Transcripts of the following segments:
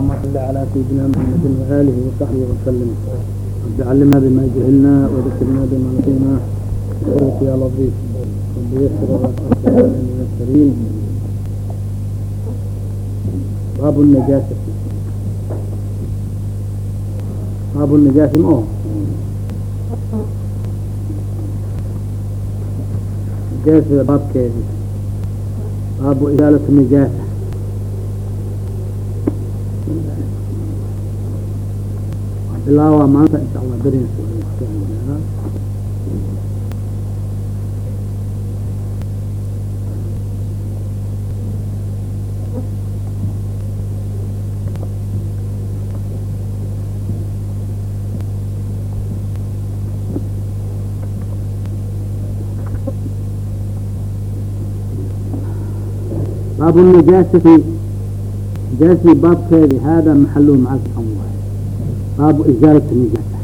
اللهم صل على سيدنا محمد وآله وصحبه وسلم رب علمنا بما جهلنا وذكرنا بما نسينا وعرف يا لطيف رب يسر الميسرين باب النجاسة باب النجاسة مؤه نجاسة باب كيف باب إزالة النجاسة bilaawaa maanta insha allah daris baab النجاasati نijaasi baabkeedi hada maxaluhu maca subxaan كذي هذا محله مع الأموال باب إزالة النجاسة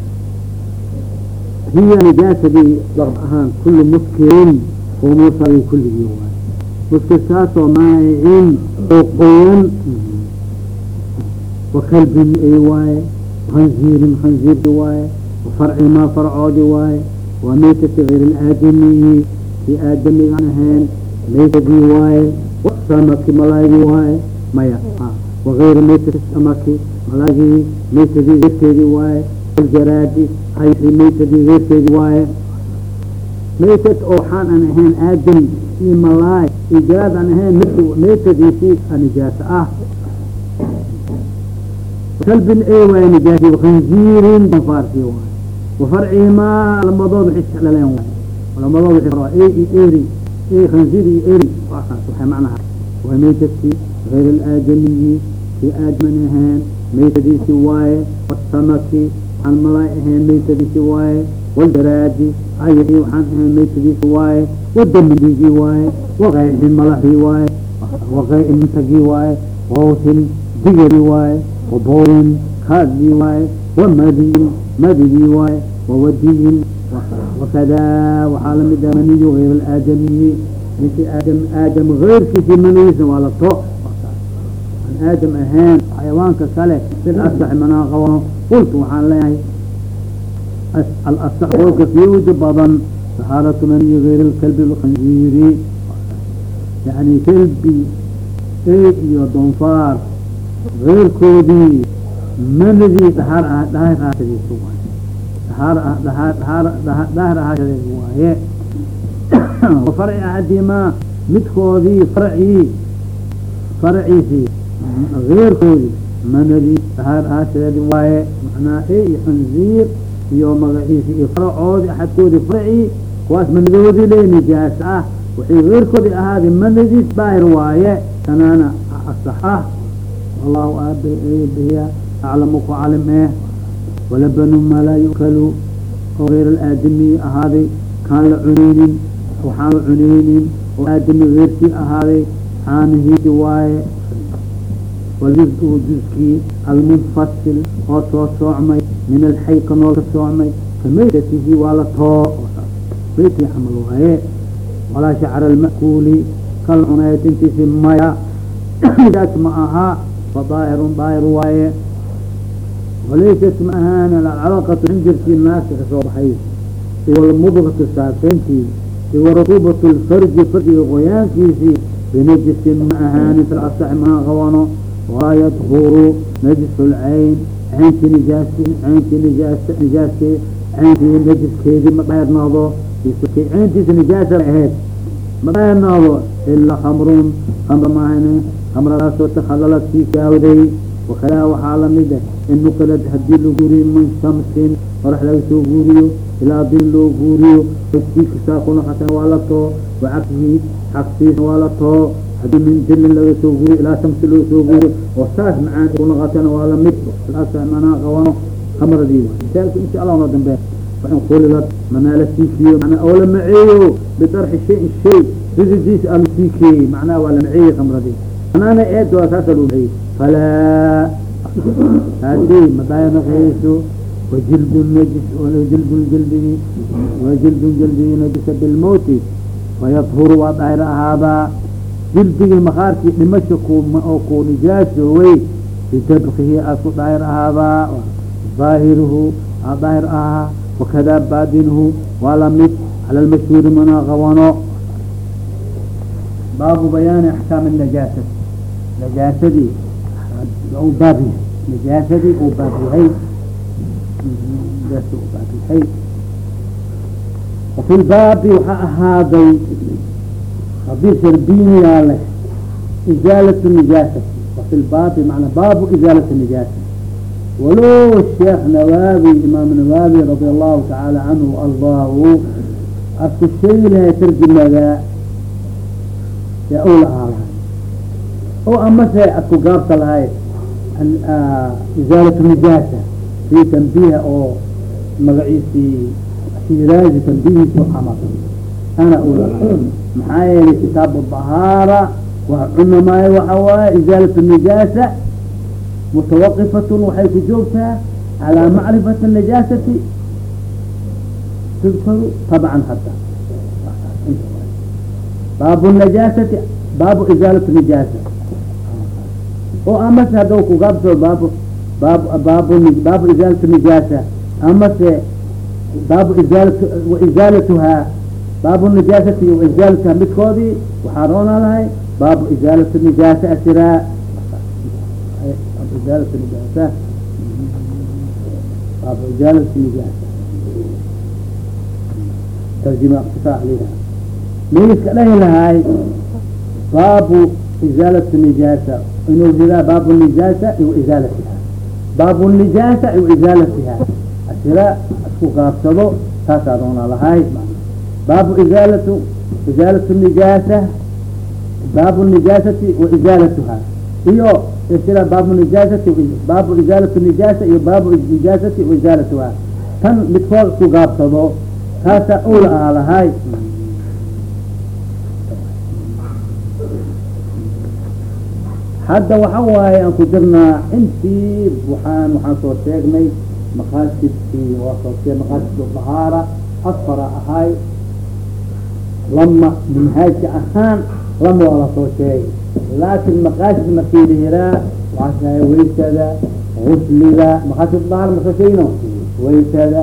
هي نجاسة دي لغب أهان كل مسكر وموصل كل يوم مسكر ساس ومائع وقوين وكلب ايواي خنزير خنزير دواي وفرع ما فرع دواي وميتة غير الآدمي في آدمي عنهن ميتة دواي وسمك ملاي دواي ميا وغayr mayt samaki malagii maytadii geyrteedii waaye jaraadi ayri maytadii geyrteedii waaye maytad oo waxaan aan ahayn aadam iyo malaay iyo jaraad aan ahayn mid maytadiisii nijaasa ah. Kalbin e waay nijaasi khinziirin farsi waay wafarcihimaa lamadood waxay isticlaleen waay lamadood waa e iyo eri e khinziir iyo eri. Waasaas waxay macnaha waa maytadkii غayr alaadamiyi kii aadman ahayn maytadiisi waaye wasamaki waxaan malaay ahayn maytadiisi waaye waldaraadi ayai waxaan ahayn maytadiisi waaye wadamigii waaye waqayxin malaxii waaye waqayxin mintagii waaye wawtin digari waaye waboorin kaadii waaye wamadiyin madigii waaye wawadiyin wakadaa waxaa la mid ah maniyu hayr alaadamiyi ninkii aadam aadam hayrkiisii manigiisa waa la to aadam ahayn xayawaanka kale sil asax manaa qabano qultu waxaan leeyahay alasax qolka fiyuuda badan saxaaratu maniyi gayr lkalbi lkhanziiri yani kelbi e iyo donfaar geyrkoodii manidii dhahaar ah dhaahir ahaashadiisa waaye. Dhahaar dhahaar dhahaar dhaahir ahaashadeed waaye. Farci ahadimaa midkoodii farcii farciisii geyrkoodi manadii dhahaar ahaashadeedi waaye macnaa e iyo khanziir iyo magaciisi iyo faracoodi axadkoodi farcii kuwaas manadoodii le nijaas ah waxay geyrkoodi ahaadi manadiis daahir waaye kanaana asax ah allahu abiya aclamu ku calim eh walabanu maa laa yukalu oo gayr alaadamiyi ahaaday kaan la cuneynin waxaan la cuneynin oo aadami geyrkii ahaaday caanihiisi waaye waljuz-u juzkii almunfasil oo soo soocmay min alxay ka nool ka soocmay ka waa la too maytii camal waaye walaa shacra alma'kuuli kal tintiisi maya daas ma aha fa daahirun daahir waaye walaysat ma ahaan alcalaqatu xinjirkii naagta ka soo baxay iwalmudgatu saafeyntii iwaratuubatu lfarji farjiga qoyaankiisii binajisin ma ahaani fil maa qabano walaa yadhuru najis lcayn cayntii nijaas cayntii nijaas nijaaskii cayntii najiskeedii ma dheernaado cayntiisa nijaasa ahayd ma dheernaado ilaa khamrun khamr maahane khamradaasoo takhalalad sii kaawday wakadaa waxaa la mid ah in nuqilad haddii la guuriyo min shamsin qorax laga soo guuriyo ilaa din loo guuriyo kiikisaa ku noqotan waa la too wacagsihi cagsiisa waa la too hadii min dilin laga soo guuriyo ilaa shamsi loo soo guuriyo oo saas macaan ku noqotana waa lamid manaa qabano khamradii misaalka insha allah noo dambe fain kulilad manaa la siikiyo manaa oo la maceeyo bidarxi shayin shay rididiisa ala siikeeyey macnaha waa la maceeyey khamradii manaana eed waa saasa loo maceeyey falaa haadii madayanaqeyso وجلد النجس وجلد الجلد وجلد الجلد نجس بالموت فيطهر وطهر هذا جلدي مخاركي دمشق oo ku nijaasoowey bidabkihi asku daahir ahaadaa ظaahiruhu a daahir ahaa wakada baadinuhu waa lamid cala lmashhuuri mana qabano baabu bayaani axkaam najaasati najaasadii u baab yahay najaasadii uu baab yahay najaasadi u baab yahay wafi lbaabi waxaa ahaaday haddii sharbiiniyaa leh izaalat nijaasati wafi lbaabi manaa baabu izaalat nijaasa walow sheekh nawaawi imaam nawaawi radi allahu tacaala canhu allahu asku sheegi lahay tarjumada yaa ou lahaa lahay oo amase asku gaabta lahay izaalat nijaasa fi tanbiiha oo magaciisii shiraazi tanbihiisu camal ana u lahay maxaa yeelay kitaabu dahaara waa cuna maayo waxa waaye izaalat nijaasa mutawaqifatun waxay ku joogtaa calaa macrifati najaasati tudkaru tabcan hadda baabu najaasati baabu izaalati nijaasa oo amase hadda kugaabso baabu baab baabu baabu izaalati nijaasa amase baabu izaalat waizaalatuhaa baabu nijaasati waizaalatuhaa midkoodii waxaa roona lahay baabu izaalati nijaasa asiraa izaalat nijaasa baabu izaalati nijaasa tarjima iqtisaa liha miiska dhahi lahay baabu izaalati nijaasa inuu jiraa baabu nijaasa iyo izaalatiha baabu nijaasa iyo izaalatiha asira isku gaabsado taasaa roona lahay baabu izaalatu izaalatu nijaasa baabu nijaasati wa izaalatuha iyo isira baabu nijaasati baabu izaalati nijaasa iyo baabu nijaasati wa izaalatuha tan midkood isku gaabsado taasaa ula aha lahay hadda waxa waaye aan ku jirnaa intii waxaan waxaan soo sheegnay maqaasidkii waa soo sheeg maqaasid dahaara afara ahay lama minhaajka ahaan lama waa la soo sheegay. Laakin maqaasid markii lihiraa waxaa waysada gusliga maqaasid dahaara ma soo sheegino? Waysada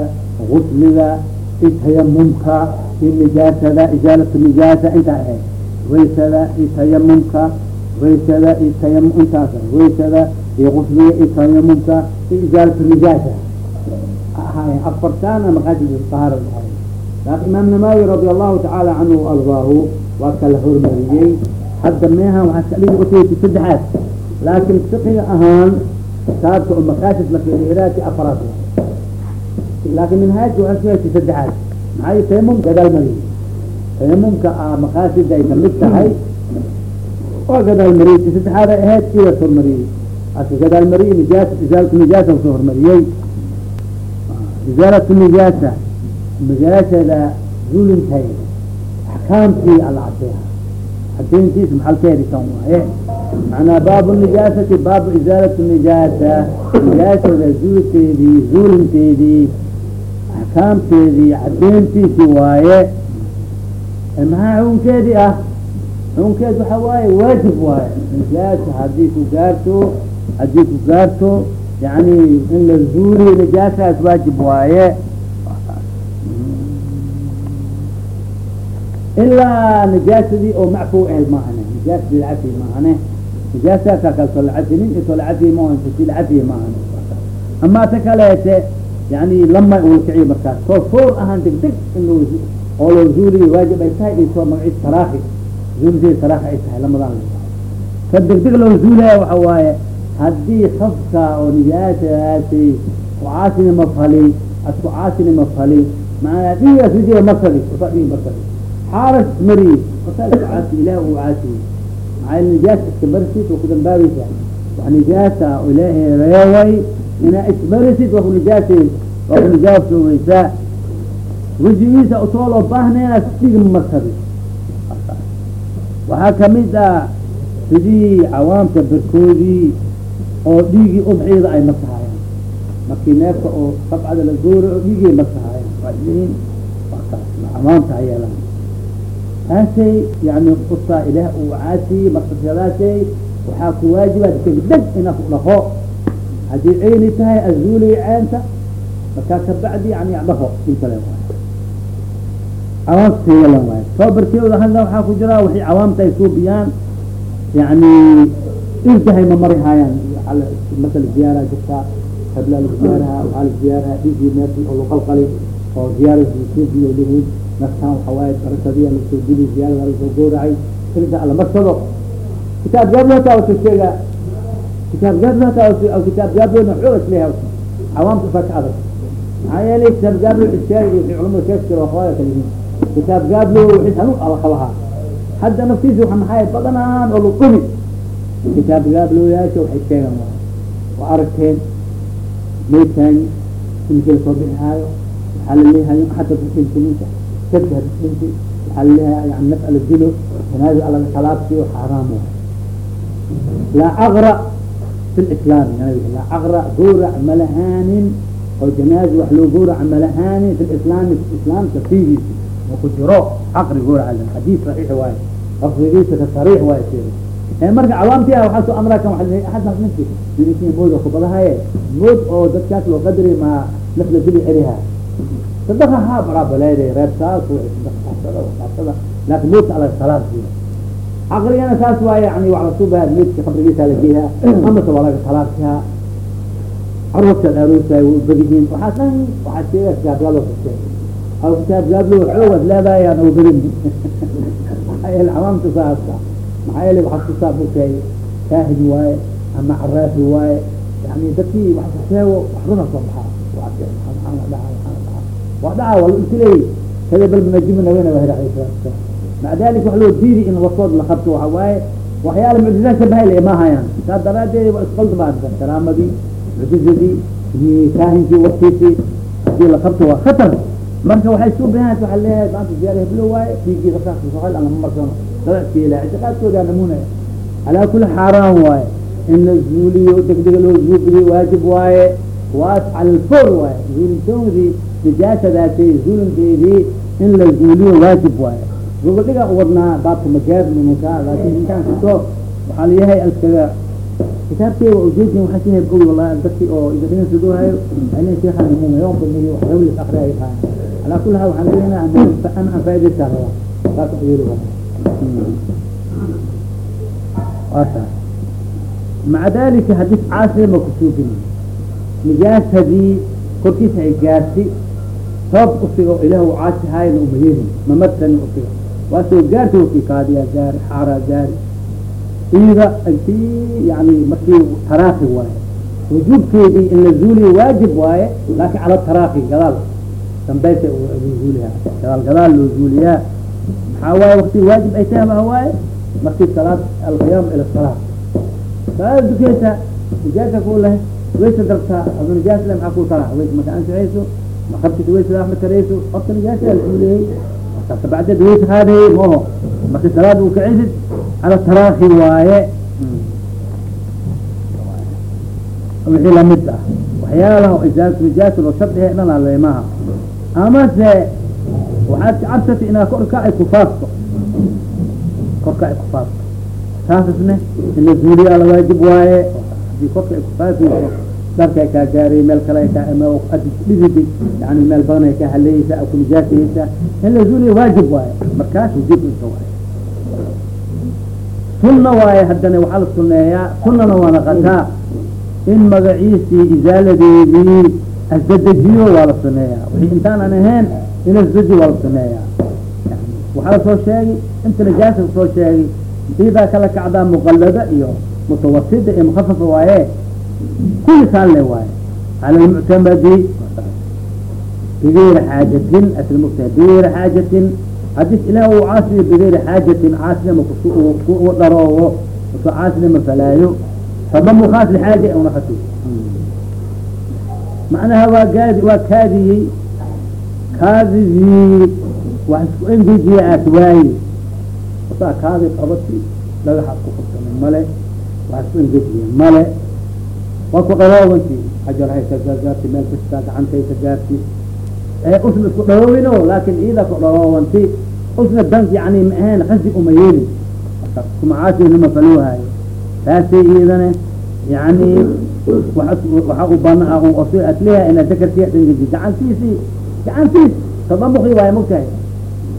gusliga itayamumka i nijaasada izaalatu nijaasa intaa ahayd waysada itayamumka waysada iyo tayam intaas waysada iyo gusliga iyo tayamumka iyo izaalatu nijaasa. Ahaay afartaana maqaasid dahaara ahay laakin imaam namawi radi allahu tacaala canhu ardaahu waa kala hormariyey. Hadda meeha waxaa ka dhigi utayki saddexaad. Laakin fiqiga ahaan kitaabka oo maqaasid markiraati afaraad laakin minhaajka waxaa sugayki saddexaad. Maxaa tayamum gadaal mariyey tayamumka maqaasida ay ka mid tahay. Waa gadaal mariyey ti saddexaad ay ahayd idas hormariyey. Aska gadaal mariyey nijaas izaalatu nijaasa u soo hormariyey. Izaalatu nijaasa nijaasada zuulintay axkaamtii ala cadeeha cadeyntiis maxalkeedi kan waaye macnaa baabu nijaasati baabu izaalati nijaasa nijaasada zuulteedii zuulinteedii axkaamteedii cadeyntiisi waaye maxaa xukunkeedii ah xukunkeed waxa waaye waajib waaye nijaasa haddii ku gaarto haddii ku gaarto yani in la zuuliyo nijaasaas waajib waaye ilaa nijaasadii oo macfu ahayd maahane nijaasadii lacafi maahane nijaasa ka kalso lacafinin iso lacafi maanti lacafi maahane amaa ta kaleete yani lama kiciyo markaas soo foor ahaan deg deg in oo loo waajib ay tahay isoo magaciis saraaxi zuulideed saraaxi ay tahay lamadaan ka deg deg loo zuulaya waxa waaye haddii safka oo nijaasadaasi kucaasina ma fali ad kucaasina ma fali maanaa dhiigaas wijiga markadi usa dhigi markadi xaaras mari markaa isku caasi ilaah uu caasiye maxaa nijaas iska waa ku dambaabaysaa wax nijaasa oo ilaahay reeway inaa ismarisid waa ku nijaasay waa ku nijaasoobaysaa wejigiisa u soo loo baahnayna dhig markadi waxaa ka mid ah sidii cawaamka barkoodii oo dhiigii udxiyada ay markahaayaan markii neefka oo sabcada la goora oo dhiigii markahaayaan waa islihiin cawaamta hayeelaan taasay yani usaa ilaah uu caasiyey markasadaasay waxaa ku waajiba degdeg ina ku dhaqo haddii ceyni tahay azuuliy ceenta markaa kabacdi yani dhaqo intale waay cawaamtayga la waayo tababarkeeda hadda waxaa ku jira waxay cawaamta ay suubiyaan yani irtahay ma mari haayaan masala ziyaara jirtaa qabla la ziyaaraha waxaa la ziyaaraha dhigii meerti oo laqalqali oo ziyaara lihiin naftaan waxa waaye darasadiya la soo dili ziyaarada la soo gooracay irda alla marsado. Kitaab gaabloota wasu sheega. Kitaab gaabloota aw kitaab gaabloodna xoog is leeyahay cawaamta usaa ka adag. Maxaa yeelay kitaab gaablo isheeg iyo wixii culamada sheeg jira waxwaaya kala yihiin kitaab gaablo wixii hanuun ala qabahaa hadda naftiisa waxa maxay badanaan oo laqobi kitaab gaablooyaasha waxay sheegaan waa waa aragteen meydkaani inkii la soo bixi haayo waxaa la leeyahay hata dhinti ninka waxaa la leeyahay yani naf ala dilo janaaza alaga salaabsiyo xaaraam waay laa caqra fi lislaam laa caqra gawrac malahaanin oo janaaza wax loo gawraca malahaanin fi lislaami islaamka fiigiisa oo ku jiro caqri gawraca xadiis saxiix waaye lafdigiisa ka sariix waaye marka cawaamti ah waxaa soo amraa kan axad ninki ninki mood oo kubadahaye mood oo dadkaas loo qadari ma naf la dili celiha sadaqa ha barabaleede reer saas sadaqasada laakin moodka ala salaad siiyo caqligana saas waaye yani wax lasubaha moodka qabrigiisa la geeyaa amase waa laga salaadsihaa carurtaad aroosay way ubadihiin waxaa dhan waxaa sheega kitaab gaalo kastee aw kitaab gaablo xoogaad leedahay aan ubadin maxaa yeele cawaamta saasa maxaa yeele waxaa kusaab ukay kaahid waaye ama caraafi waaye yani dadkii wax kasheego wax runa soo baxaa waa dhaca waa iltiley kada bal manajima nawena waa hiraxaysa maca dalik wax loo diidi in wasood la qabto waxa waaye waxyaala mucjizaad shabahay le ma hayaan. Saa daraadeed waa isqaldamaad karaamadii mucjizadii kaahinkii warkiisii haddii la qabto waa khatar. Marka waxay suu baahan waa leeyahay maanta ziyaara heblo waaye dhiigii rasaasal lama marsano dadaskeela ictiqaadkooda namunaya calaa kuli xaaraan waaye in la zuuliyo degdega loo zuuliyo waajib waaye waas cala waaye zuulintoodii nijaasadaasay zuulinteedii in la zuuliyo waajib waaye gobodhiga wadnaa baabka magaabnimaka laakin intaan kasto waxaa layahay alkaga kitaabkeega ujeedin waxaa shehay og wallahi dadki oo idinsidoohayo alen sheekha nimuma yoomka mihi wax dawlis akriya ay tahay calaa kuli haal waxaan leeyahay an an faa'idaysaa rabaa saas maca dalika hadis caasri ma kusuugin nijaasadii korkiisa ay gaarti sabab usiga ilah u caasi haayna uma yeelin mamadkani usiga waa soo gaarti waki kaadiya gaari xaaraa gaari ida intii yani markii taraaki waaye. Wujuubkeedii in la zuuliyo waajib waaye laakin cala taraaki gadaal. Dambaysa zuuliha gadaal gadaal loo zuuliyaa. Maxaa waaye wakti waajib ay tahay maa waaye? Markii salaad alqiyaam ila salaad. Salaada dukeysa nijaasa ku leh. Waysa dartaa adu nijaas le maxaa ku tara ways marka ansixayso maqabtisa waysadaas ma karayso horta nijaasa alkuuleyey markaasa bacdeed waysa qaadayey maho marki salaad uu kacaysid cala taraaki waaye wixii la mid ah waxyaalaha loo shardihe dhan alemaha amase waxaad cabsatay inaa korka ay kufaafto korka ay kufaafto taasisne in la zuuliyaa la waajib waaye haddii korka ay kufaafayso darka ay kaa gaaray meel kale kaa dhididi yani meel badan ay kaa haleeyeysa a ku nijaasayeysa in la zuuliya waajib waaye. Markaas wujub inta waaye. Sunna waaye haddana waxaa la suneeyaa sunana waa naqataa. In magaciisii izaaladeedii asdadejiyo waa la suneeyaa wixii intaan aan ahayn in asdaji waa la suneeyaa waxaa la soo sheegay inta nijaasa la soo sheegay diidaa kala kacdaa muqalada iyo mutawasida iyo mukafafa waaye kuli saalle waaye cala lmuctamadi bigayri xaajatin asla mogtahay bigayri xaajatin hadis ilaah uu caasiyo bigayri xaajatin caasinama ku dharoowo uso caasinama falaayo fadamu khaas lixaaja una khati macnaha waa gaadi waa kaadiyey kaadidii wax isku engejiya aas waaye wasaa kaadi qabati dhagaxa ku qabsana male wax isku engejiya male waa ku dharoobanti xajarhay ka gaarti meel kasta gacantay ka gaarti usna isku dharoowino laakin iida ku dharoobanti usna dan yani ma ahayn qasdi uma yeelin. Nima faloohaayo taasay iyadana yani waxa u bana asleha ina dakarkiya dhingiji gacantiisii gacantiis tadamuqi waay mogtahay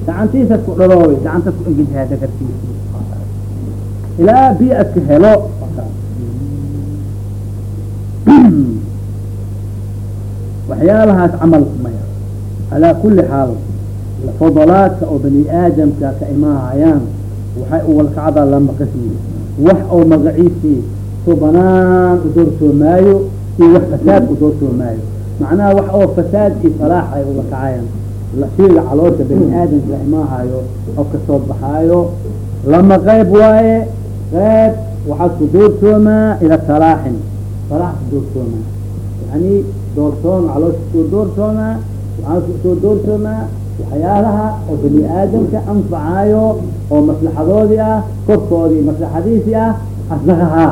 gacantiisas ku dhalooy gacantas ku engejaha dakarkiisi ilaa biyo aska helo waxyaalahaas camal maya. Calaa kuli xaal fadalaadka oo bani aadamka ka imaahayaan waxay uwalkacda lama qismi wax oo magaciisii so banaan udoorsoomaayo iyo wax fasaad udoorsoomaayo macnaha wax oo fasaad iyo salaax ay uwalkacayaan lasiiga caloosha bani aadamka imaahayo oo ka soo baxaayo lama qayb waaye. Qayb waxaad ku doorsoomaa ila salaaxin salaax ku doorsoomaa yani doorsoon caloosha ku soo doorsoomaa waxaa ku soo doorsoomaa waxyaalaha oo bani aadamka anfacaayo oo maslaxadoodii ah korkoodii maslaxadiisii ah aslagahaa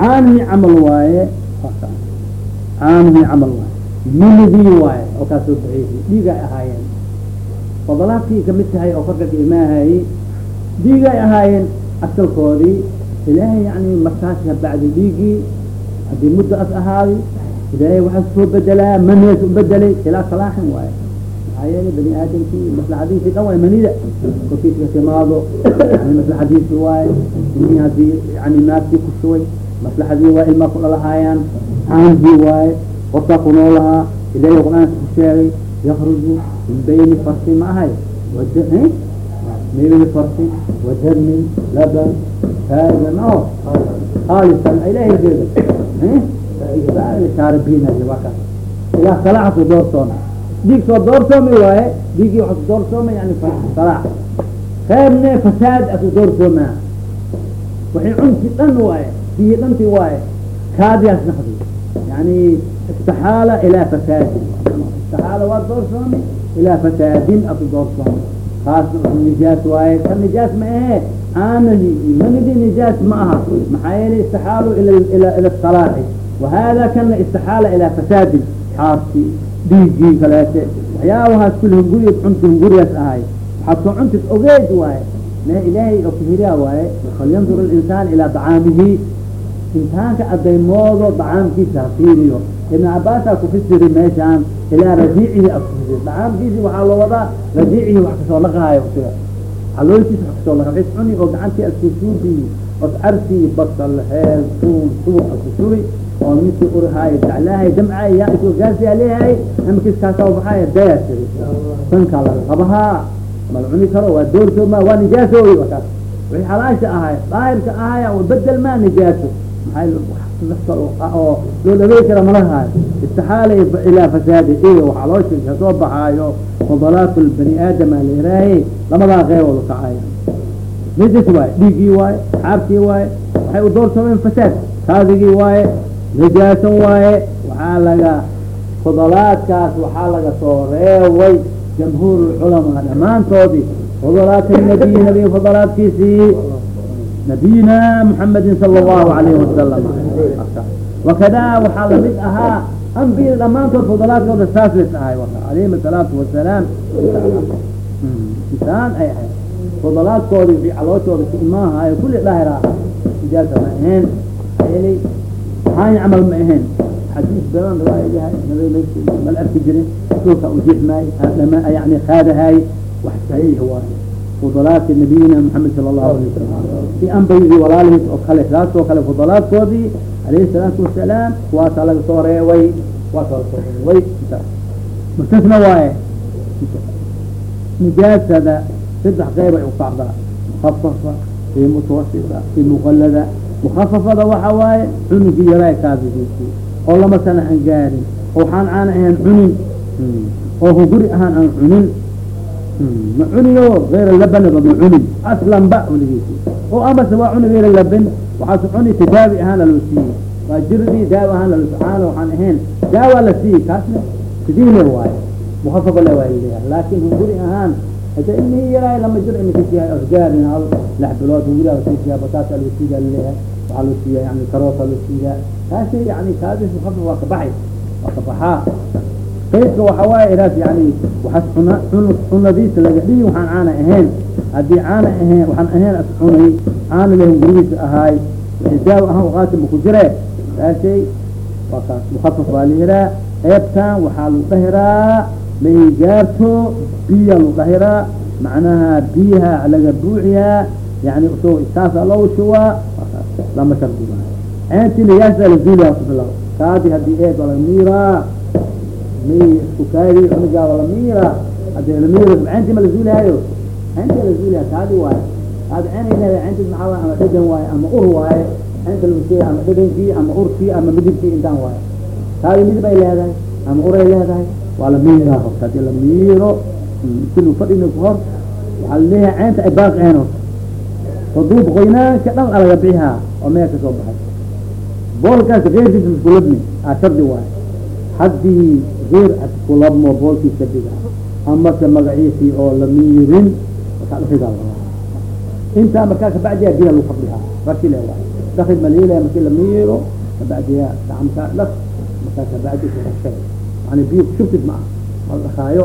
caanihii camal waaye caanihii camal waaye minidii waaye oo kaa soo baxeysay dhiigay ahaayeen fadalaadkii ka mid tahay oo korka ka imaahayey dhiigay ahaayeen asalkoodii ilaahay yani markaas kabacdi dhiigii haddii muddo as ahaadi ilaahay waxaa soo bedelaa manees u bedelay ilaa salaaxin waaye. Maxaa yeelay bani aadamkii maslaxadiisii dhan waay manida. Korkiiska timaado maslaxadiisi waaye. Ini haddii yani naagtii ku shubay maslaxadii waa ilmaa ku dhalahaayaan. Caanhii waaye qofkaa ku noolahaa ilaahay qur'aanka ku sheegay? Yakruju min bayni farsi ma ahay? Mayni farsi wadarmin laban faadan o haalisan ilahay jeeda shaaribin waka ilaa salaaxa ku doorsoona dhiig soo doorsoomi waaye dhiigii waxa ku doorsooma yani salaax qaybne fasaad aku doorsoomaa waxay cunti dhan waaye biyi dhanti waaye kaadiyaas naqdi. Yani istaxaala ilaa fasaadin. Istaxaala waa doorsoomi ilaa fasaadin aku doorsoomi kaas nijaas waaye ka nijaas ma ahe aanadi manidi nijaas ma aha maxaa yeelay istaxaalu ila ila salaaxi wahada kana istaxaala ilaa fasaadin xaarki dhiigii kaleete waxyaabahaas kulli hunguriya cunti hunguriyaas ahay waxaad soo ogeed waaye ilaahay oo kahiriya waaye falyandur alinsaan ilaa dacaamihi intaanka adaymoodo dacaamkiisa hafiiriyo ibn cabaasaa kufisiri meeshaan ilaa radiicihi akufisiri dacaamkiisi waxaa loo wadaa radiicihi wax ka soo laqaayo siga caloolkiisa wax ka soo laqa is cuni oo gacantii askusuubi os arsi basal heel tuun suur askusuri oo midki urihaayo daclaahay damcaay yaa isoo gaarsiyaa leeyahay. Amakis kaasoo baxaaya daya tiri sankaa laga qabahaa mala cuni karo waa doorsooma waa nijaasooy wakaas wixii xalaasha ahay daahirka ahaya oo bedel maa nijaaso. Maxay oo loo dhawey kara malahaayo istaxaala ilaa fasaadi waxaa loo ka soo baxaayo fadalaat bani aadama lairaahe lamadaa qeybooda kacaya midis waaye dhiiggii waaye xaabkii waaye waxay u doorsoomeen fasaad. Kaadigii waaye najaasan waaye waxaa laga fadalaadkaas waxaa laga soo reeway jamhuur culamaa. Dhamaantoodii fadalaat nabiy nabiga fadalaadkiisii nabiyina muxamedin sala allahu alayhi wasalam wakada waxaa la mid ahaa ambiyada dhamaantood fadalaadkooda saas lays ahay alayhim asalaatu wasalaam insaan ay ahayd fadalaadkoodi wixii calooshooda ka imaahayo kulli daahira ijaasa ma ahayn ayli hayn camal ma ahayn xadiis badan riwaayadahay mal arki jirin dhulka ujiixmaay yani kaadahay wax saxiix waaye fudalaadka nabiyina maxamed sala allahu alay wasalam si anbaydi walaalihiis oo kale saas kale fudalaadkoodii alayhi salaatu wasalaam kuwaasaa laga soo reeway kuwaasaa laga soo mustasna waaye nijaasada saddex qeyb ay ukacdaa mukafafa iyo mutawasita iyo muqalada mukafafada waxa waaye cunugii yaraay kaadigiisi oo lama sana aan gaarin oo waxaan aan ahayn cunin. Oo hunguri ahaan aan cunin. Ma cuniyo ayra labanaba ma cunin. Aslan ba weligiisi oo amase waa cuni ayra laban. Waxaasu cuni tidaawi ahaana loo siiyey. Waa jirdii daawi ahaan lalo caana waxaan ahayn daawaa la siiyey. Kaasna sidii le waaye. Mukafafa le waay leeyahay laakin ahaan hada ilmihii yaraay lama jir imikasiiya asgaarin hal lix bilood hunguriha lasiiya bataasa loo siiya la leeyahay waxaa loo siiya yani karoota loo siiya kaasi yani kaadis mukafaf waa kabaxay waa kabaxaa qaydka waxa waaye ilaas yani waxaas cuna cun cunadiisa laga dhigi waxaan caana ahayn haddii caana ahayn waxaan ahayn as cunay caana le hungurigiisa ahaay xisaab ahaan uqaati maku jire kaashay waa kaas mukafaf baa lihiraa eebtan waxaa lagu dhahiraa may gaarto biya lagu dhahiraa macnaha biyaha laga buuxiyaa yani so saasa loo shubaa lama shardiga ceentii niyaasa la zuuliyaa kubila kaadi haddii eeg wala miiraa may isku kaadi cunugaa wala miiraa haddii la miira ceentii ma la zuulihaayo ceentii la zuuliyaa kaadi waaye kaadi ceenay leedahay ceentii maxaa waaye ama dhedhan waaye ama ur waaye ceenta lagu sheegay ama dhedhankii ama urkii ama midibkii intaan waaye kaadi midib ay leedahay ama uray leedahay waa la miiraa horta haddii la miiro si lu fadhina ku waxaa la leeyahay ceenta ay baaqi ahayn horta. Haduub qoynaanka dhan alaga bixihaa oo meel ka soo baxay. Boolkaas keyrkiisa iskulabmi a shardi waayo haddii keer askulabmo boolkiisa dhiga amase magaciisii oo la miirin markaa dhakidaa laga intaa markaa kabacdiya biya lagu fadhihaa raki le waay. Dakid maliilaya markii la miiro kabacdiya gacamkaa dhak markaa kabacdi kurashay yani biyo kushubtid ma. Ah mal dhakaayo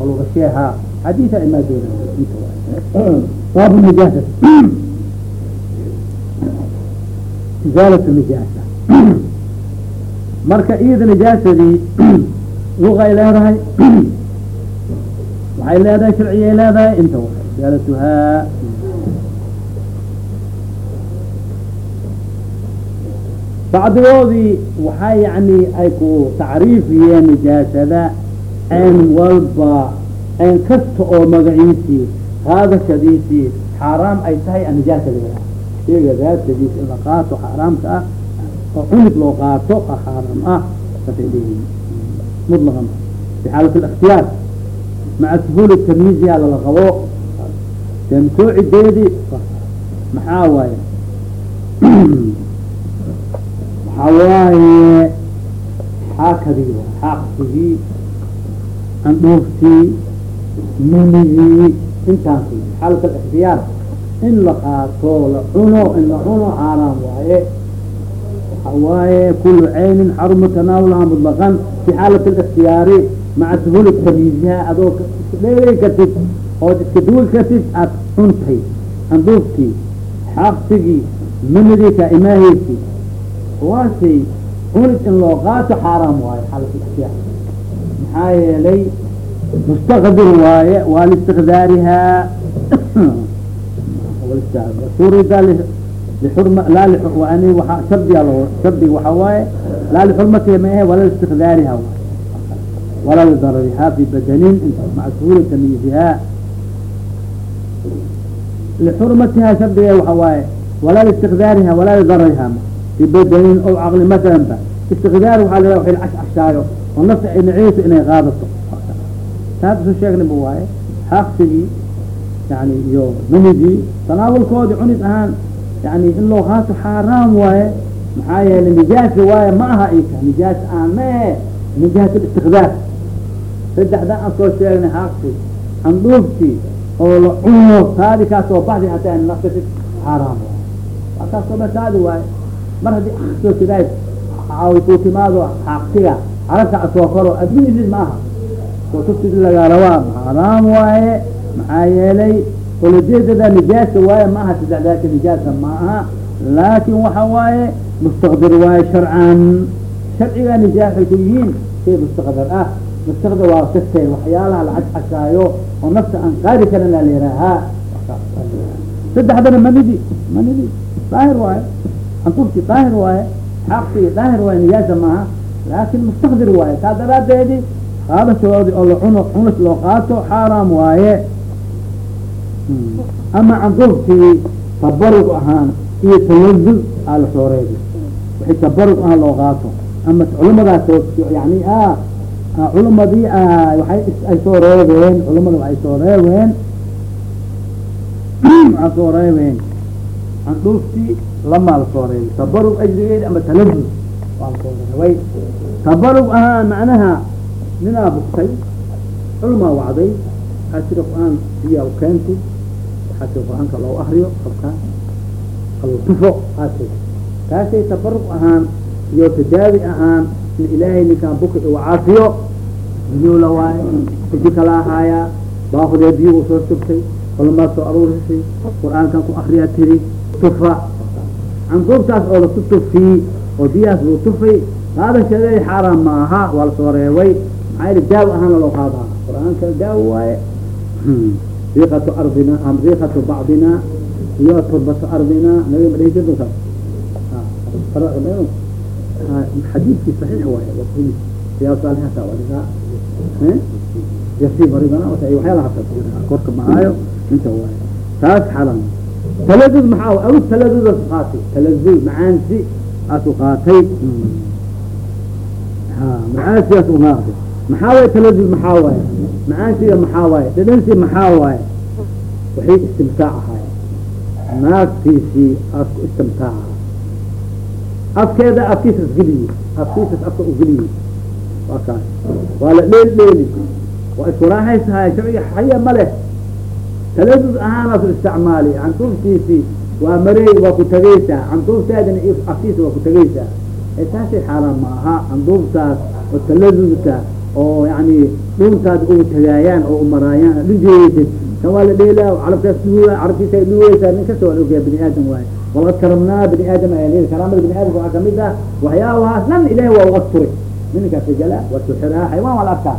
oo laga sheehaa xadiisa imaa doona inta waay baabu nijaasa. Izaalat nijaasa. Marka iyada nijaasadii luqay leedahay waxay leedahay sharciyay leedahay inta izaalatuhaa bacdigoodii waxaa yani ay ku tacriifiyeen nijaasada ceen walba ceen kasta oo magaciisii qaadashadiisii xaaraam ay tahay anijaasada shayga daatadiis in la qaato xaaraamka ah oo cunug loo qaato xaaraam ah saasay leeyihiin mutlaqan fi alikhtiyaar maca suhuuli tamyiiziha lala qabo tamtooci deedi maxaa waaye waxaa waaye xaakadii xaaqsigii andhuuftii minigii intaas xaalat الاktiyaar in la qaato la cuno in la cuno xaaraam waaye waxa waaye kulu caynin xaruma tanaawulaha mutlaqan fi xaalat الاktiyaari maca suhuli tamyiiziha adoo dheeri kartid ood iska duwi kartid aad cuntay anduuftii xaqsigii minidii ka imaahaysi waasay cunid in loo qaato xaaraam xaalat اktiyaar maxaa yeelay mustaqdir waaye waa listiqdaariha. Surida lxurma laa n waa shardiga waaye laa lixurmatiha ma ahe wala listiqdaariha waay wala lidarariha fi badanin maca suhuli tamyiiziha lixurmatiha shardiga waxa waaye wala listiqdaariha wala lidarariha badanin o caqli masalan ba istiqdaar waxaa la wa cash cashaayo oo ay naceyso inay qaadato taas soo sheegnaba waaye xaqsigii yani iyo manigii tanaawulkoodi cunid ahaan yani in loo qaato xaaraam waaye maxaa yeelay nijaasa waaye ma aha aan ma ahe nijaas istiqdaar saddexda aan soo sheegnay xaqsi andhuuftii oo la cuno taadi kaa soo baxdi hataa nafsati xaaraam waaye akaasoo ba taadi waaye mar haddii soo sidaay caawi kuu timaado xaqsiga carabka asoo koro adduunisid ma aha soo tufsid lagaalawaa xaaraam waaye maxaa yeelay olajeedada nijaasa waaye ma aha saddexdaaka nijaasa ma aha laakin waxa waaye mustaqdir waaye sharcan. Sharciga nijaasay ku yihiin shay mustaqdir ah. Mustaqdir waa sirtay waxyaalaha la cashcashaayo oo nafta aan qaadi karin la yihaahaa saddexdana manidi manidi daahir waaye anturti daahir waaye xaqsi daahir waaye nijaasa maaha laakin mustaqdir waaye taa daraadeedi qaadashoodi oo la cuno cunas loo qaato xaaraam waaye ama canduftii tabarug ahaan iyo talazul aa la soo reebi wixii tabarug ahaan loo qaato ama culamadaas yani a culamadii waay ay soo reebeen culamada waxay soo reebeen waxaa soo reebeen canduftii lamaa la soo reebi tabarug ajrigeed ama la soo reebay tabarug ahaan macnaha ninaa buktay culamaa wacday. Waxaa jira qur'aan biyaa u keentay. Waxaa qur'aanka loo akriyo qabkaa alo tufo aati kaasay tabaruq ahaan iyo tadaawi ahaan in ilaahay ninkaan buka u caafiyo. Biyuula waaye? Iji kala ahaayaa. Baakudee biyo u soo shubtay culamaa soo aruurisay qur'aankan ku akriyaa tiri tufa canduubtaas oo laku tufiy oo biyahaas lagu tufay qaadashadeedi xaaraan ma aha waa la soo reebay maxaa yili daawo ahaana loo qaadaa qur'aanka daawo waaye riqatu ardina riqatu bacdina iyo turbatu ardina nabiga ma dhihi jirta xadiidkii saxiix waaye siyaa saalixata waligaa yasiib arigana waxyaala hata korka maayo inta waaye taas xalan taladud maxaa aw taladud asu qaatay taladud macaansi asu qaatay ha macaansigaas uqaatay maxaa waaye taladud maxaa waaye macaansiga maxaa waaye dhadhansi maxaa waaye waxay istimtaac ahaay naagtiisii asku istimtaaca afkeeda afkiisas geliye afkiisas afka u geliye waa kaas waa la dheel dheeli waa iskuraaxaysahay sharciga haya ma leh taladud ahaanaasu isticmaali cantuuftiisii waa mareey waa ku tegaysaa canduuftaadina afkiisa waa ku tegaysaa taasay xaaraan ma aha canduuftaas oo taladudka oo yani dhuntaad ugu tagaayaan oo umaraayaan dhujeeysid kan waa la dheelaa carabtaas dhuwa carabtiisa ay nin kasta waa la ogaya bini aadam waaye walaqad karamnaa bini aadam ayaa leeyahay karaamada bini aadamka waxaa ka mid ah waxyaabahaas dhan ilahi waa u asturay ninkaas gala waa suxiraa xaywaan waa la arkaa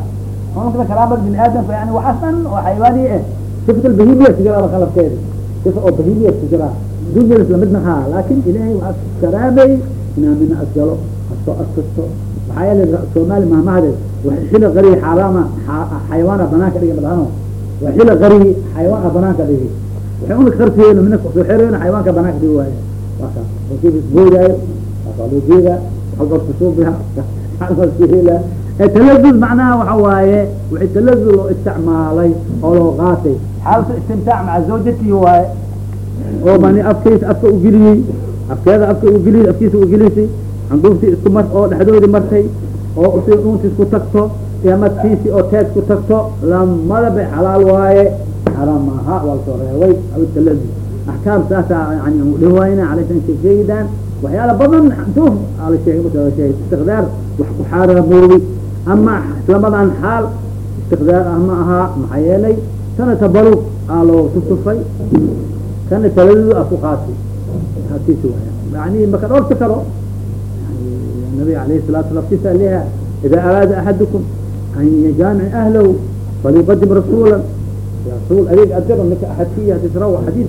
karaamada bini aadamka yani waxaas dhan oo xaywaani eh sifat albahimiya ku jiraa kalafkeeda sifa oo bahimiya ku jiraa dunyada la mid mahaa laakin ilahay waa karaamay inaa mina asgalo asoo askasto maxaa yeele soomaali mahmahde waxay xila qariyi xaaraama xayawaana banaanka dhigi madano waa xila qariyi xayawaana banaanka dhigi waxay una kartiyen mina ku soo xayawaanka banaanka dhigi waaye waa kaas wakiif isboodaayo waasaa loo jeeda xogor kusuubiha hela taladud macnaha waxa waaye wixii taladud loo isticmaalay oo loo qaatay. Xaalatu istimtaac maca zawjatii waaye oo mani afkiisa afka ugeliyey afkeeda afka ugeliyey afkiisa ugelisay canduuftii isku mar oo dhexdoodii martay oo usi dhuntiis ku tagto iyo madkiisi oo teed ku tagto lamadaba xalaal waaye xaraam maaha waa la soo reebay aw taladud axkaam saasaa yani dhawayna alaysan sheegeydaan waxyaala badan canduuf ala sheegay marka la sheegay istikdaar wax ku xaaraamoobay ama islamadan xaal istikdaar ah ma ahaa maxaa yeelay kana tabalug aa loo tufufay kana taladud a ku qaatay. Hakiisi waaya yani maka dhorti karo nabi alayhi salatu sala afkiisa leha ida araada axadukum an yajaamic ahlahu falyuqadim rasuula rasuul adeeg adiro ninka axadkiya hadis raw xadiis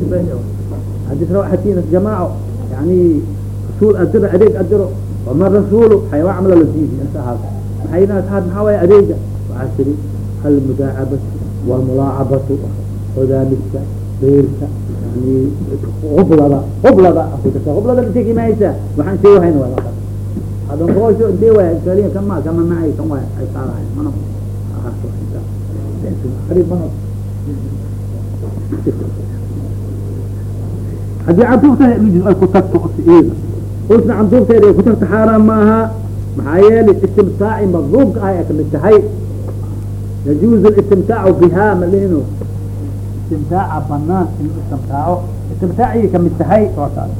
hadis raw axadkiya jamaaco. Yani rasuul adiro adeeg adiro wama rasuulu xayawaan camla la diidi intahaas maxayna taad maxaa waaya adeega waxaa tiri almudaacabatu walmulaacabatu hodaamidka beerka yani ublada ublada ublada intekimaysa waxaan shee wahayna waa hadan koosho intee waaya kaliya kama kama macay kan waaya ay saarahay mana haddii cantuufta ay ku tagto usna canduufteeda ay ku tagto xaaraan ma maxaa yeelay istimtaaci madluubka ah ay ka mid tahay yajuuzu istimtaacu bihaa malino istimtaaca banaan in istimtaaco. Istimtaaciyay ka mid tahay oo taas.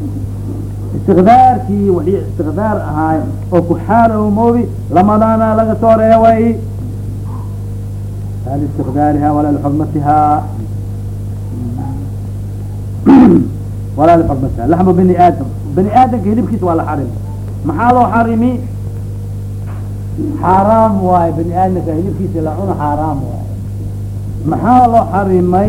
Istikdaarkii wixii istikdaar ahaay oo ku xaaromoobi lamadaana laga soo reeway hal istikdaariha walaa lixurmatihaa walaa lixurmatiha laxmu bini aadam. Bani aadamka hilibkiisa waa la xarimi maxaa loo xarimi xaaraam waaye bani aadamka hilibkiisa la cuno xaaraam waaye maxaa loo xarimay